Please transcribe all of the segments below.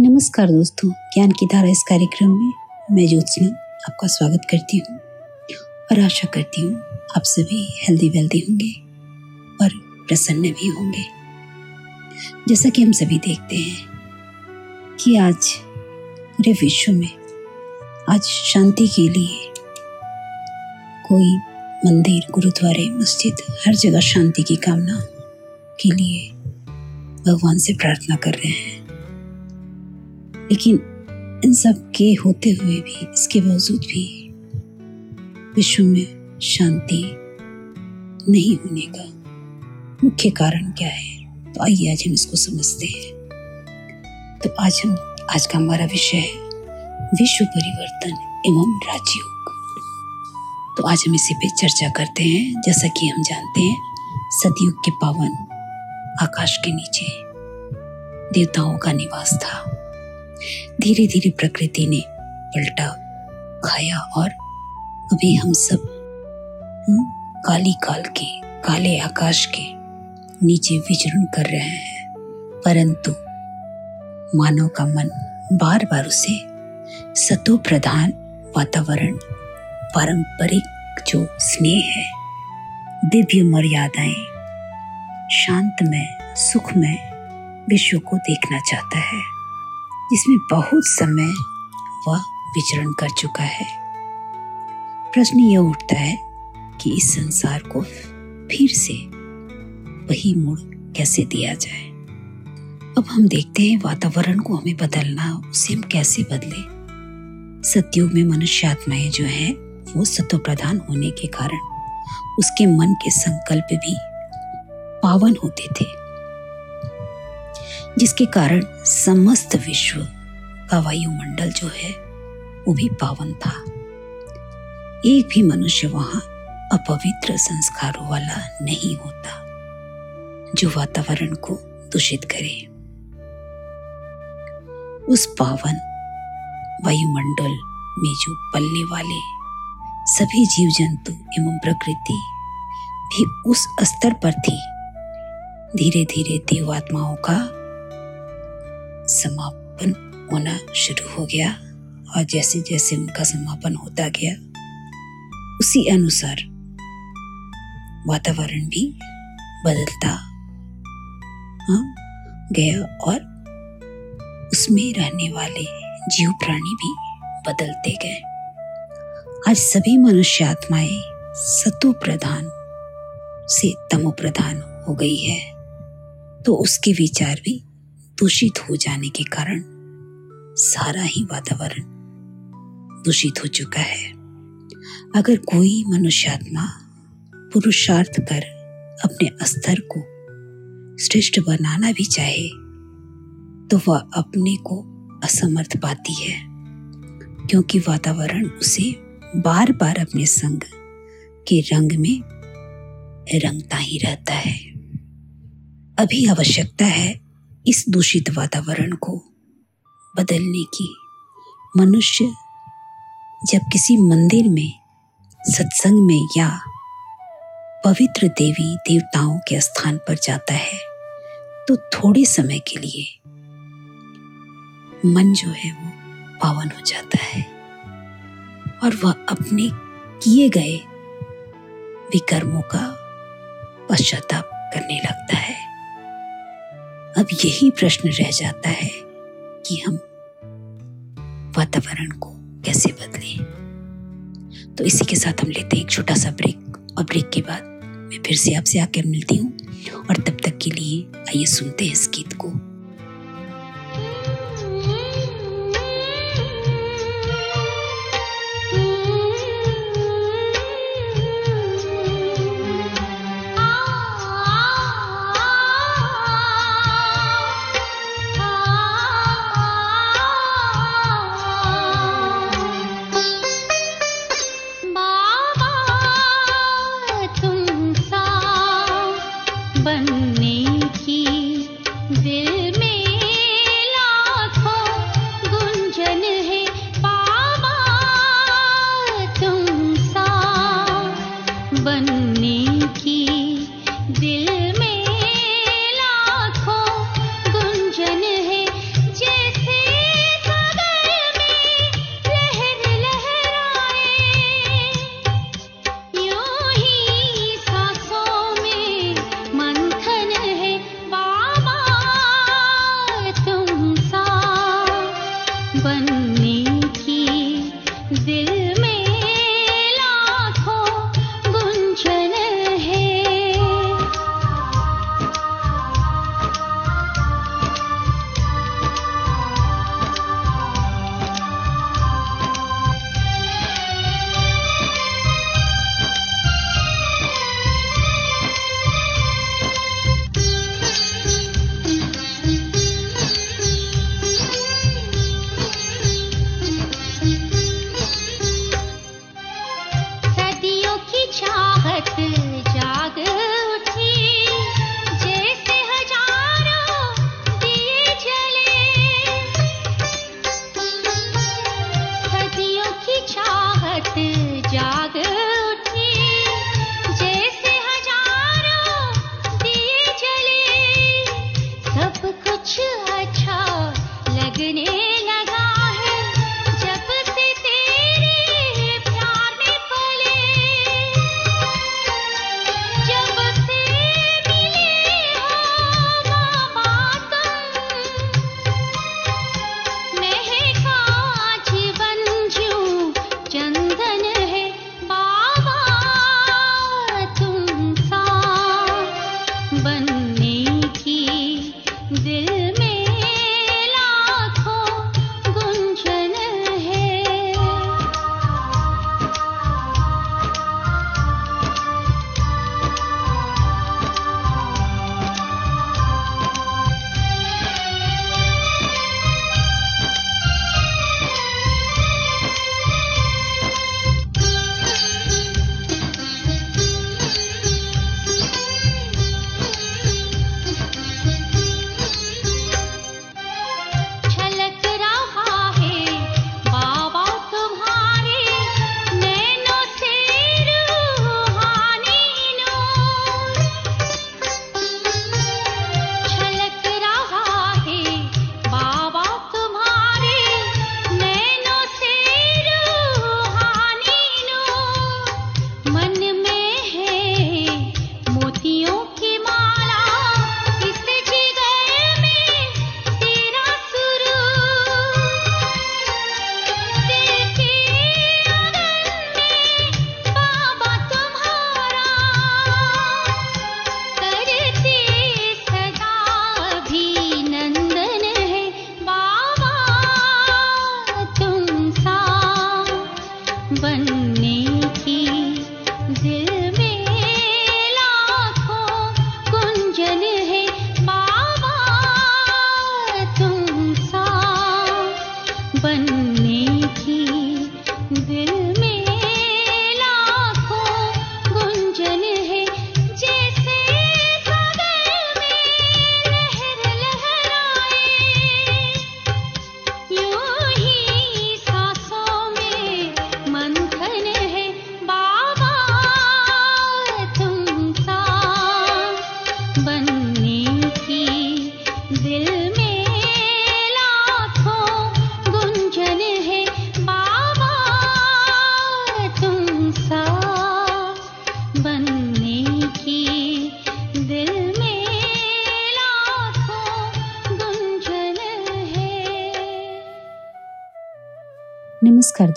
नमस्कार दोस्तों, ज्ञान की धारा इस कार्यक्रम में मैं ज्योत्सना आपका स्वागत करती हूँ और आशा करती हूँ आप सभी हेल्दी वेल्दी होंगे और प्रसन्न भी होंगे। जैसा कि हम सभी देखते हैं कि आज पूरे विश्व में आज शांति के लिए कोई मंदिर, गुरुद्वारे, मस्जिद, हर जगह शांति की कामना के लिए भगवान से प्रार्थना कर रहे हैं। लेकिन इन सब के होते हुए भी, इसके बावजूद भी विश्व में शांति नहीं होने का मुख्य कारण क्या है? तो आइए आज हम इसको समझते हैं। तो आज हम, आज का हमारा विषय है विश्व परिवर्तन एवं राजयोग तो आज हम इसी पे चर्चा करते हैं। जैसा कि हम जानते हैं, सतयुग के पावन आकाश के नीचे देवताओं का निवास था। धीरे धीरे प्रकृति ने पलटा खाया और अभी हम सब हम्म, काली काल के काले आकाश के नीचे विचरण कर रहे हैं। परंतु मानव का मन बार बार उसे सतो प्रधान वातावरण पारंपरिक जो स्नेह है दिव्य मर्यादाएँ शांतमय सुखमय विश्व को देखना चाहता है। जिसमें बहुत समय वह विचरण कर चुका है। प्रश्न यह उठता है कि इस संसार को फिर से वही मोड़ कैसे दिया जाए? अब हम देखते हैं वातावरण को हमें बदलना, उसे हम कैसे बदले? सत्युग में मनुष्य आत्माएँ जो है, वो सत्व प्रधान होने के कारण उसके मन के संकल्प भी पावन होते थे। जिसके कारण समस्त विश्व का वायुमंडल जो है, वो भी पावन था। एक भी मनुष्य वहाँ अपवित्र संस्कारों वाला नहीं होता, जो वातावरण को दूषित करे। उस पावन वायुमंडल में जो पलने वाले सभी जीव जंतु एवं प्रकृति भी उस स्तर पर थी। धीरे धीरे देवात्माओं का समापन होना शुरू हो गया और जैसे जैसे उनका समापन होता गया उसी अनुसार वातावरण भी बदलता हाँ, गया और उसमें रहने वाले जीव प्राणी भी बदलते गए। आज सभी मनुष्य आत्माएँ सतो प्रधान से तमो प्रधान हो गई है तो उसके विचार भी दूषित हो जाने के कारण सारा ही वातावरण दूषित हो चुका है। अगर कोई मनुष्यात्मा पुरुषार्थ कर अपने स्तर को श्रेष्ठ बनाना भी चाहे तो वह अपने को असमर्थ पाती है, क्योंकि वातावरण उसे बार बार अपने संग के रंग में रंगता ही रहता है। अभी आवश्यकता है इस दूषित वातावरण को बदलने की। मनुष्य जब किसी मंदिर में, सत्संग में या पवित्र देवी देवताओं के स्थान पर जाता है तो थोड़े समय के लिए मन जो है वो पावन हो जाता है। और वह अपने किए गए विकर्मों का पश्चाताप करने लगता है। अब यही प्रश्न रह जाता है कि हम वातावरण को कैसे बदलें। तो इसी के साथ हम लेते हैं एक छोटा सा ब्रेक और ब्रेक के बाद मैं फिर से आपसे आकर मिलती हूँ। और तब तक के लिए आइए सुनते हैं इस गीत को। दिल्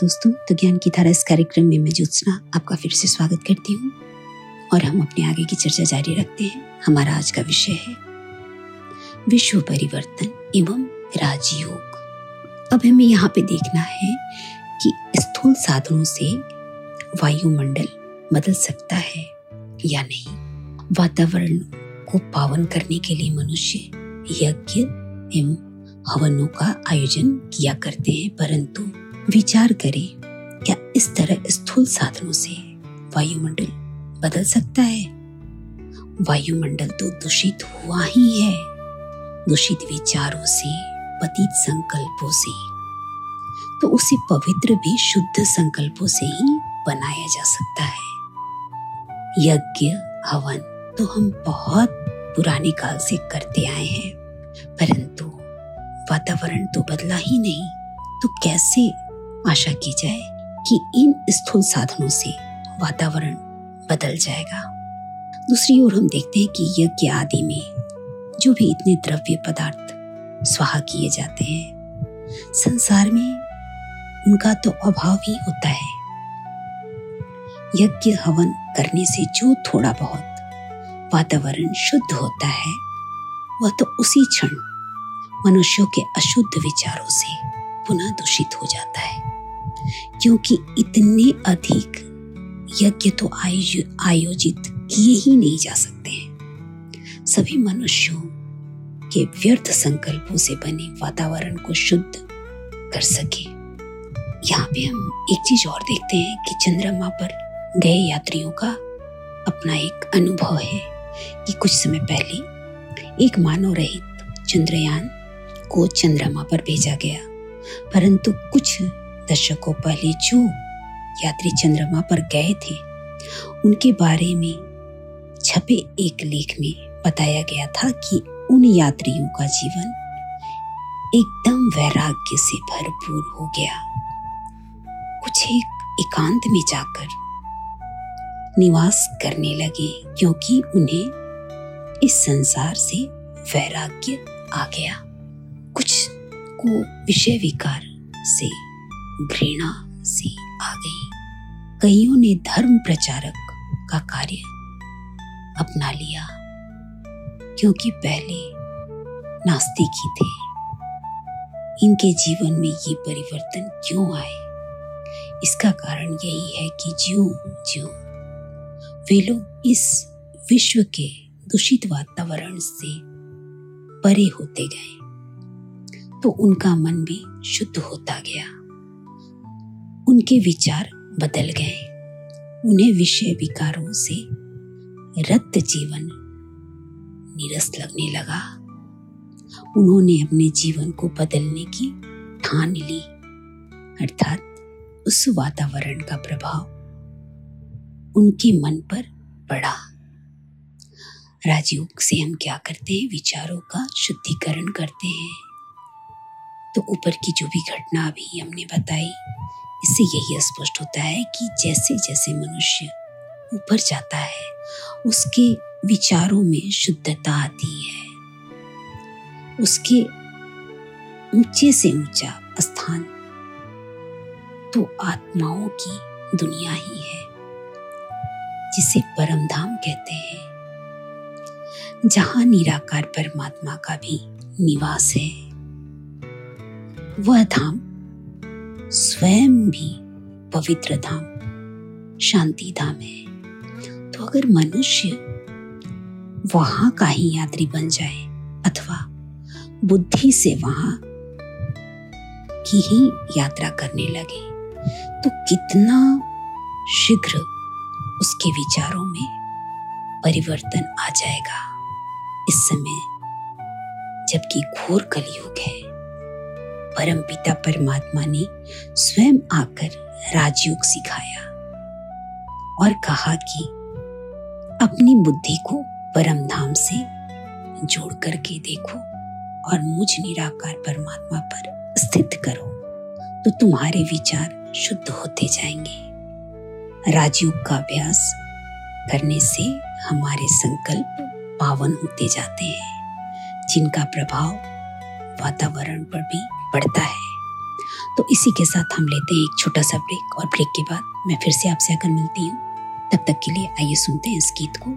दोस्तों तो ज्ञान की धारा इस कार्यक्रम में मैं ज्योत्सना आपका फिर से स्वागत करती हूँ। और हम अपने आगे की चर्चा जारी रखते हैं। हमारा आज का विषय है, विश्व परिवर्तन एवं राजयोग। अब हमें यहाँ पे देखना है कि स्थूल साधनों से वायुमंडल बदल सकता है या नहीं। वातावरण को पावन करने के लिए मनुष्य यज्ञ एवं हवनों का आयोजन किया करते हैं, परंतु विचार करें, क्या इस तरह स्थूल साधनों से वायुमंडल बदल सकता है? वायुमंडल तो दूषित हुआ ही है। दूषित विचारों से, पतित संकल्पों से तो उसे पवित्र भी शुद्ध संकल्पों से ही बनाया जा सकता है। यज्ञ, हवन तो हम बहुत पुराने काल से करते आए हैं, परंतु वातावरण तो बदला ही नहीं तो कैसे आशा की जाए कि इन स्थूल साधनों से वातावरण बदल जाएगा। दूसरी ओर हम देखते हैं कि यज्ञ आदि में जो भी इतने द्रव्य पदार्थ स्वाहा किए जाते हैं, संसार में उनका तो अभाव ही होता है। यज्ञ हवन करने से जो थोड़ा बहुत वातावरण शुद्ध होता है, वह तो उसी क्षण मनुष्यों के अशुद्ध विचारों से पुनः दूषित हो जाता है। क्योंकि इतने अधिक यज्ञ तो आयोजित किए ही नहीं जा सकते हैं। सभी मनुष्यों के व्यर्थ संकल्पों से बने वातावरण को शुद्ध कर सके। यहाँ पे हम एक चीज़ और देखते हैं कि चंद्रमा पर गए यात्रियों का अपना एक अनुभव है कि कुछ समय पहले एक मानव रहित चंद्रयान को चंद्रमा पर भेजा गया। परंतु कुछ दशकों पहले जो यात्री चंद्रमा पर गए थे, उनके बारे में छपे एक लेख में बताया गया था कि उन यात्रियों का जीवन एकदम वैराग्य से भरपूर हो गया। कुछ एक एकांत में जाकर निवास करने लगे, क्योंकि उन्हें इस संसार से वैराग्य आ गया। को विषय विकार से, घृणा से आ गई कईयों ने धर्म प्रचारक का कार्य अपना लिया, क्योंकि पहले नास्तिक ही थे। इनके जीवन में ये परिवर्तन क्यों आए? इसका कारण यही है कि ज्यो ज्यो वे लोग इस विश्व के दूषित वातावरण से परे होते गए। तो उनका मन भी शुद्ध होता गया। उनके विचार बदल गए। उन्हें विषय विकारों से रक्त जीवन निरस लगने लगा। उन्होंने अपने जीवन को बदलने की ठान ली। अर्थात उस वातावरण का प्रभाव उनके मन पर पड़ा। राजयोग से हम क्या करते हैं? विचारों का शुद्धिकरण करते हैं। तो ऊपर की जो भी घटना अभी हमने बताई, इससे यही स्पष्ट होता है कि जैसे जैसे मनुष्य ऊपर जाता है, उसके विचारों में शुद्धता आती है। उसके ऊँचे से ऊँचा स्थान तो आत्माओं की दुनिया ही है, जिसे परम धाम कहते हैं। जहाँ निराकार परमात्मा का भी निवास है। वह धाम स्वयं भी पवित्र धाम, शांति धाम है। तो अगर मनुष्य वहाँ का ही यात्री बन जाए अथवा बुद्धि से वहाँ की ही यात्रा करने लगे तो कितना शीघ्र उसके विचारों में परिवर्तन आ जाएगा। इस समय जबकि घोर कलयुग है परम पिता परमात्मा ने स्वयं आकर राजयोग सिखाया और कहा कि अपनी बुद्धि को परम धाम से जोड़ करके देखो और मुझ निराकार परमात्मा पर स्थित करो तो तुम्हारे विचार शुद्ध होते जाएँगे। राजयोग का अभ्यास करने से हमारे संकल्प पावन होते जाते हैं, जिनका प्रभाव वातावरण पर भी पड़ता है। तो इसी के साथ हम लेते हैं एक छोटा सा ब्रेक और ब्रेक के बाद मैं फिर से आपसे आकर मिलती हूँ, तब तक के लिए आइए सुनते हैं इस गीत को।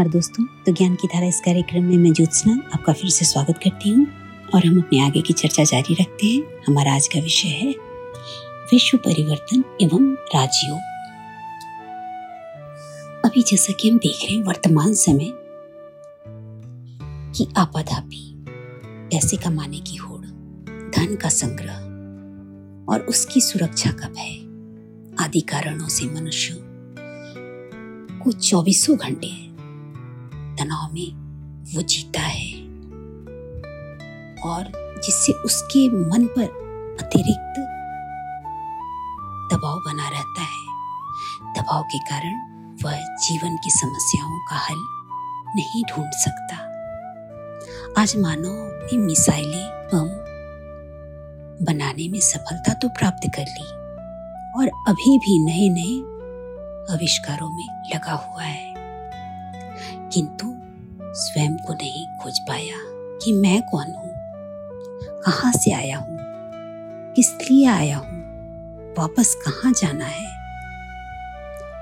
नमस्कार दोस्तों। तो ज्ञान की धारा इस कार्यक्रम में मैं ज्योत्सना आपका फिर से स्वागत करती हूँ और हम अपने आगे की चर्चा जारी रखते हैं। हमारा आज का विषय है विश्व परिवर्तन एवं राजयोग अभी जैसा कि हम देख रहे हैं वर्तमान समय की आपाधापी, पैसे कमाने की होड़, धन का संग्रह और उसकी सुरक्षा का भय, आदि कारणों से मनुष्य को चौबीसों घंटे तनाव में वो जीता है। और जिससे उसके मन पर अतिरिक्त दबाव बना रहता है, दबाव के कारण वह जीवन की समस्याओं का हल नहीं ढूंढ सकता। आज मानव ने मिसाइलें बम बनाने में सफलता तो प्राप्त कर ली और अभी भी नए नए आविष्कारों में लगा हुआ है। किंतु स्वयं को नहीं खोज पाया कि मैं कौन हूँ। कहाँ से आया हूँ? किस लिए आया हूँ? वापस कहाँ जाना है?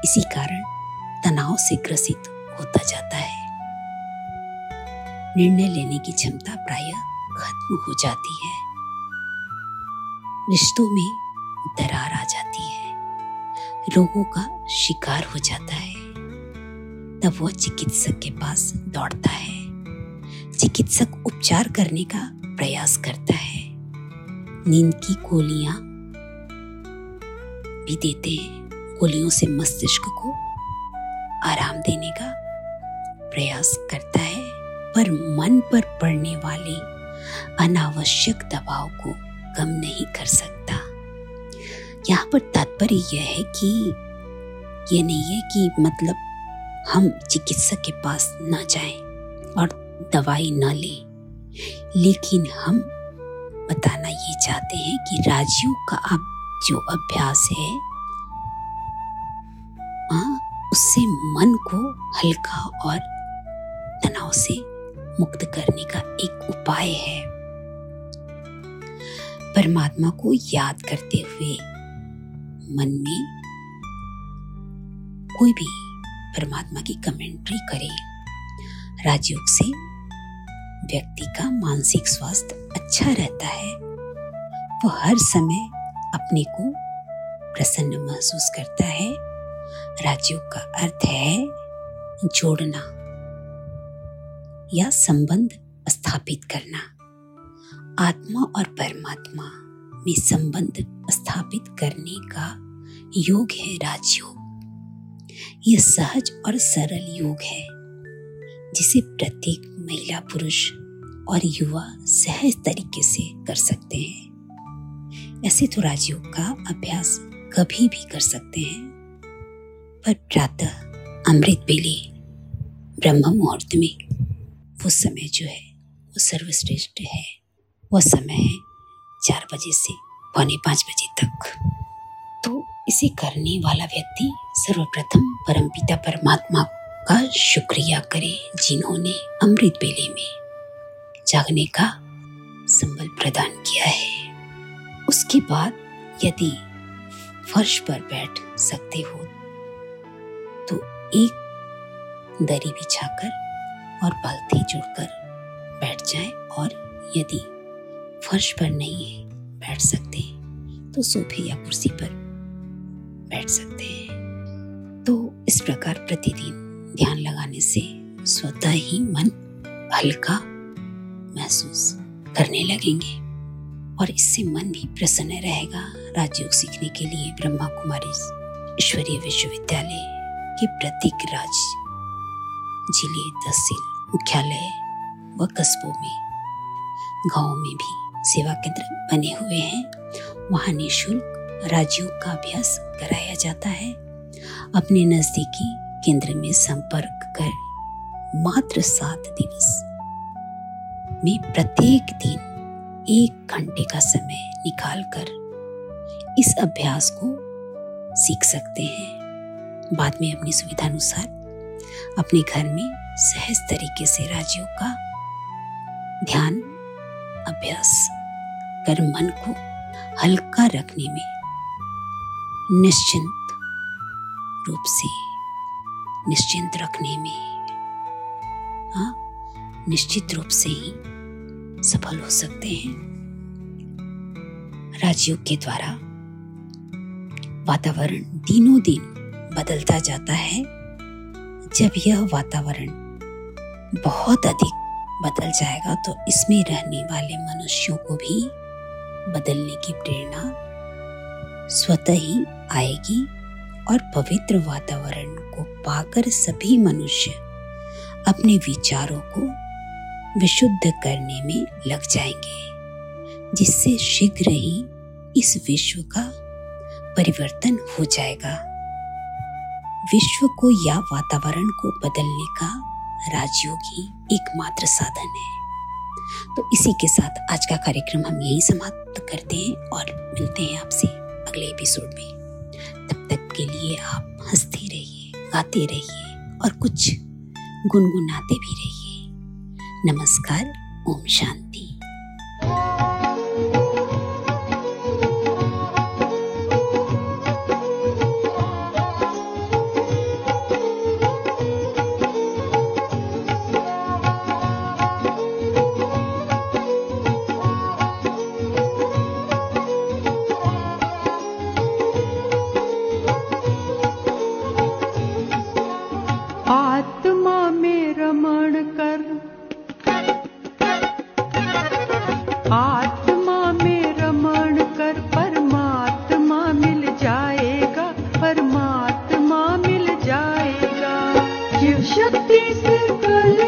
इसी कारण तनाव से ग्रसित होता जाता है। निर्णय लेने की क्षमता प्राय खत्म हो जाती है। रिश्तों में दरार आ जाती है। रोगों का शिकार हो जाता है। तब वह चिकित्सक के पास दौड़ता है। चिकित्सक उपचार करने का प्रयास करता है। नींद की गोलियाँ भी देते हैं। गोलियों से मस्तिष्क को आराम देने का प्रयास करता है। पर मन पर पड़ने वाले अनावश्यक दबाव को कम नहीं कर सकता। यहाँ पर तात्पर्य यह है कि, यह नहीं है कि मतलब हम चिकित्सक के पास ना जाएँ और दवाई न लें। लेकिन हम बताना ये चाहते हैं कि राजयोग का अब जो अभ्यास है आ, हाँ, उससे मन को हल्का और तनाव से मुक्त करने का एक उपाय है। परमात्मा को याद करते हुए मन में कोई भी परमात्मा की कमेंट्री करें। राजयोग से व्यक्ति का मानसिक स्वास्थ्य अच्छा रहता है। वो हर समय अपने को प्रसन्न महसूस करता है। राजयोग का अर्थ है जोड़ना या संबंध स्थापित करना। आत्मा और परमात्मा में संबंध स्थापित करने का योग है राजयोग। यह सहज और सरल योग है, जिसे प्रत्येक महिला पुरुष और युवा सहज तरीके से कर सकते हैं। ऐसे तो राजयोग का अभ्यास कभी भी कर सकते हैं। पर प्रातः अमृत बेले, ब्रह्म मुहूर्त में, वो समय जो है, वो सर्वश्रेष्ठ है। वो समय है चार बजे से पौने पाँच बजे तक। तो इसे करने वाला व्यक्ति सर्वप्रथम परमपिता परमात्मा का शुक्रिया करें जिन्होंने अमृत बेले में जागने का संबल प्रदान किया है। उसके बाद यदि फर्श पर बैठ सकते हो तो एक दरी बिछाकर और पलथी जुड़कर बैठ जाए और यदि फर्श पर नहीं है बैठ सकते तो सोफे या कुर्सी पर बैठ सकते हैं। तो इस प्रकार प्रतिदिन ध्यान लगाने से स्वतः ही मन हल्का महसूस करने लगेंगे। और इससे मन भी प्रसन्न रहेगा राजयोग सीखने के लिए ब्रह्मा कुमारी ईश्वरीय विश्वविद्यालय के प्रत्येक राज ज़िले तहसील मुख्यालय व कस्बों में, गाँव में भी सेवा केंद्र बने हुए हैं। वहाँ निःशुल्क राजयोग का अभ्यास कराया जाता है। अपने नजदीकी केंद्र में संपर्क कर मात्र सात दिवस में प्रत्येक दिन एक घंटे का समय निकालकर इस अभ्यास को सीख सकते हैं। बाद में अपनी सुविधा अनुसार अपने घर में सहज तरीके से राज्यों का ध्यान, अभ्यास कर मन को हल्का रखने में निश्चिंत रूप से, निश्चिंत रखने में आप निश्चित रूप से ही सफल हो सकते हैं। राजयोग के द्वारा वातावरण दिनों दिन बदलता जाता है। जब यह वातावरण बहुत अधिक बदल जाएगा तो इसमें रहने वाले मनुष्यों को भी बदलने की प्रेरणा स्वतः ही आएगी और पवित्र वातावरण को पाकर सभी मनुष्य अपने विचारों को विशुद्ध करने में लग जाएँगे, जिससे शीघ्र ही इस विश्व का परिवर्तन हो जाएगा। विश्व को या वातावरण को बदलने का राजयोग एकमात्र साधन है। तो इसी के साथ आज का कार्यक्रम हम यही समाप्त करते हैं और मिलते हैं आपसे। अगले एपिसोड में। तब तक के लिए आप हँसते रहिए, गाते रहिए और कुछ गुनगुनाते भी रहिए। नमस्कार, ओम शांति। शक्ति से कल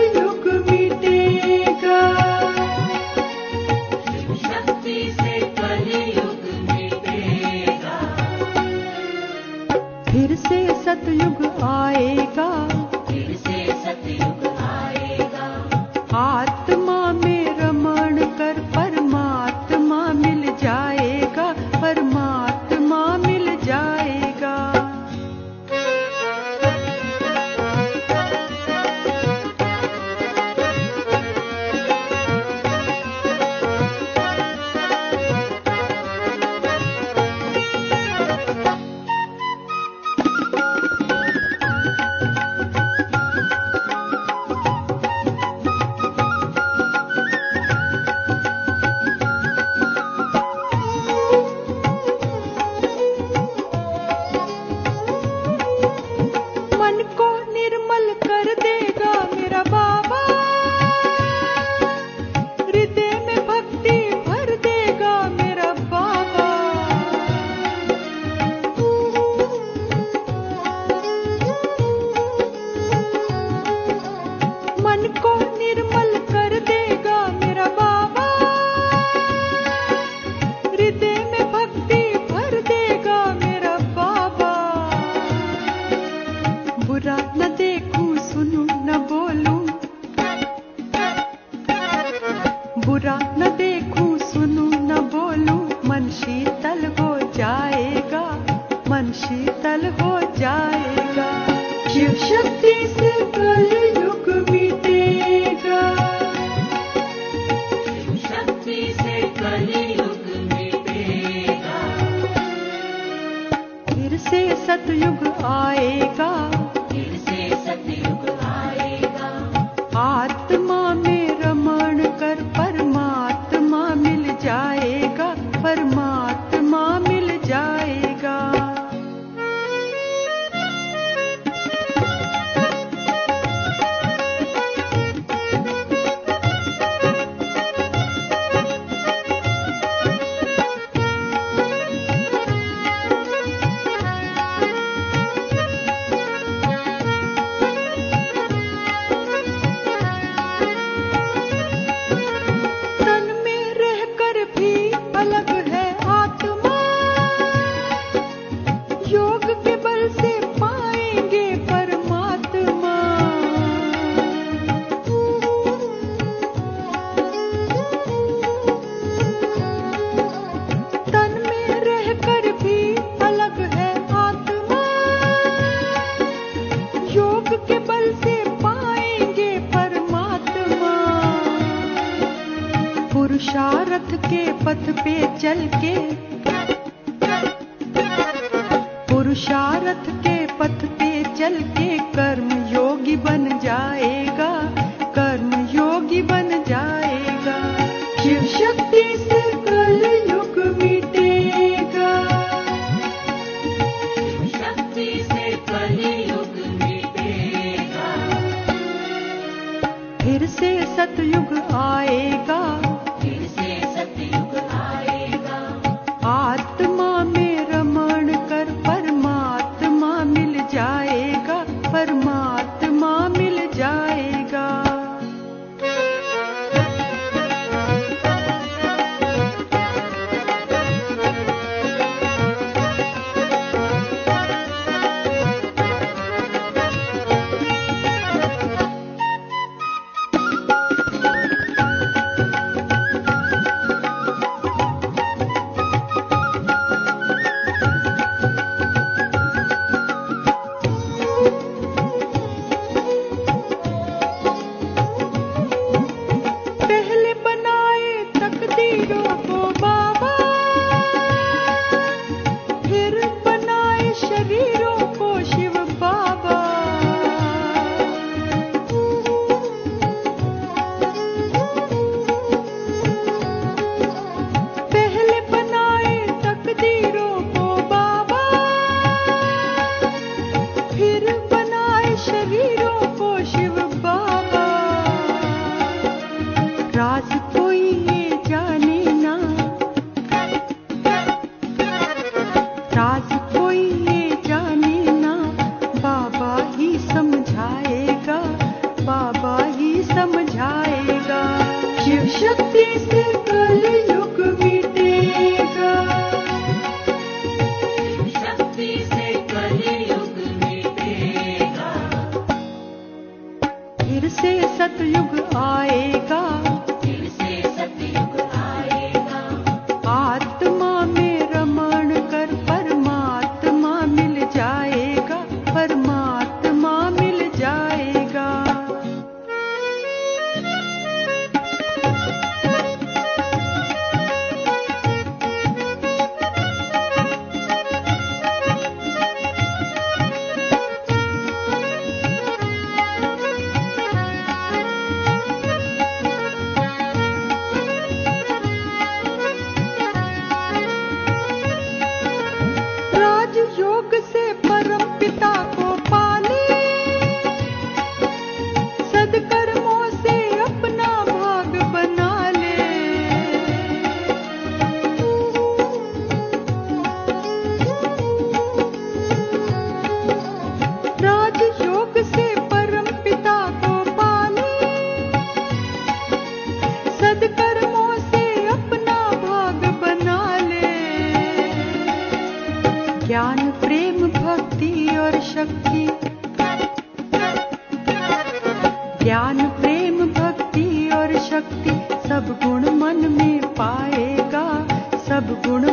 प्रेम भक्ति और शक्ति। ज्ञान प्रेम भक्ति और शक्ति सब गुण मन में पाएगा सब गुण